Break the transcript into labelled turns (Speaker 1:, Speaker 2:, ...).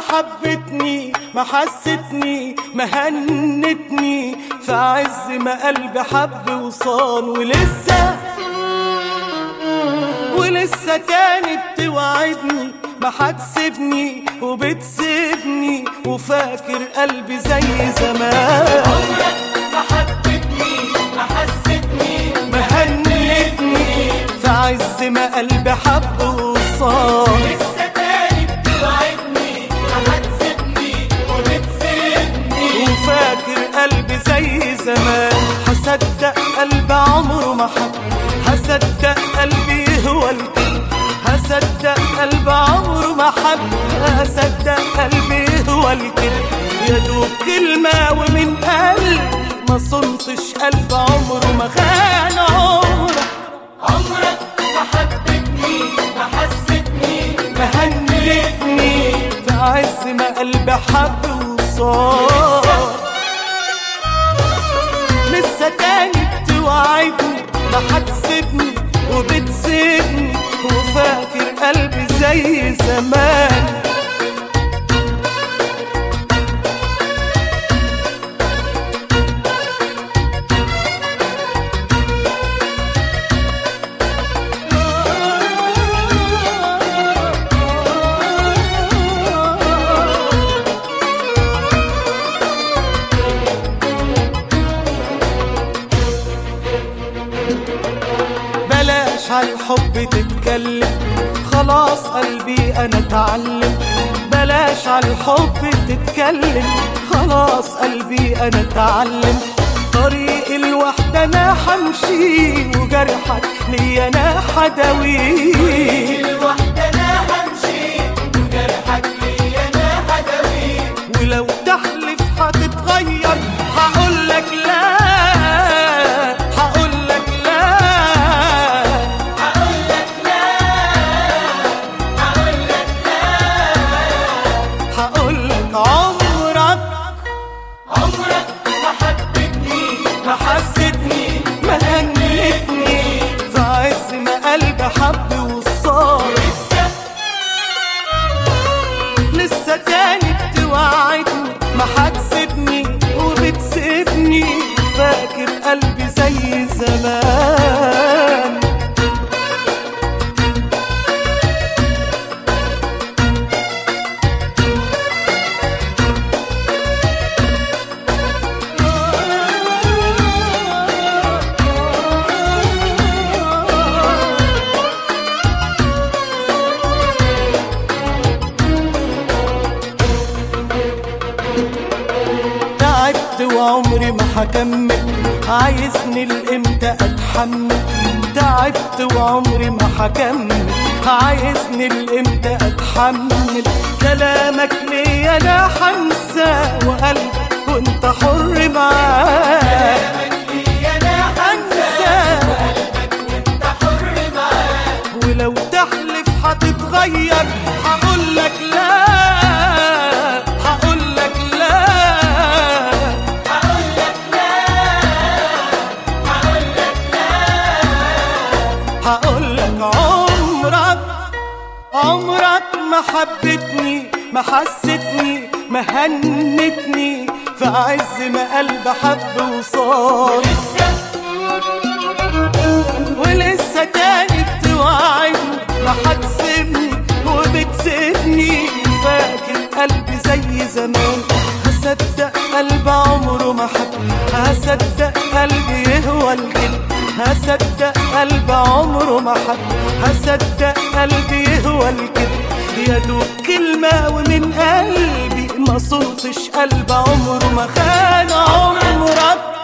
Speaker 1: ما حبتني ما حستني ما هنتني. في عز ما قلبي حب وصان ولسه ولسه تاني بتوعدني ما هتسيبني وبتسيبني وفاكر قلبي زي زمان.
Speaker 2: عمرك ما حبتني ما حستني
Speaker 1: ما هنتني. في عز ما قلبي حب زمان هصدق قلبي عمره ما حب. هصدق قلبي هو الكل هصدق قلبي عمره ما حب. هصدق قلبي هو الكل يا دوب كلمة ومن قلب ما صنتش قلب عمره ما خان عمرك.
Speaker 2: عمرك ما حبتني ما حستني
Speaker 1: ما هنتني في عز ما قلبي حب وصار ما هتسيبني وبتسيبني وفاكر قلبي زي زمان. بلاش عالحب تتكلم. خلاص قلبي أنا اتعلم. بلاش عالحب تتكلم. خلاص قلبي أنا اتعلم. طريق الوحدة أنا حمشي وجرحك ليا أنا حداويه
Speaker 2: الوحدة أنا همشي وجرحك ليا أنا حدوي.
Speaker 1: ولو تحلف هتتغير.
Speaker 2: ما
Speaker 1: هنتني في عز ما قلبي حب وصار.
Speaker 2: لسه
Speaker 1: لسه وعمري ما هكمل عايزني الامتى أتحمل؟ تعبت وعمري ما هكمل عايزني الامتى أتحمل؟ كلامك ليا أنا حنسى وقلبك وانت حر معاه. عمرك ما حبتني ما حستني ما هنتني. في عز ما قلبي حب وصار
Speaker 2: لسه
Speaker 1: ولسه تاني بتوعدني ما هتسيبني وبتسيبني. فاكر قلبي زي زمان. هصدق قلبي عمره ما حب هصدق قلبي يهوى الكل هصدق قلبي عمره ما حب هصدق قلبي يهوى الكل يا دوب كلمة ومن قلبي ما صوتش قلب عمره ما خان عمره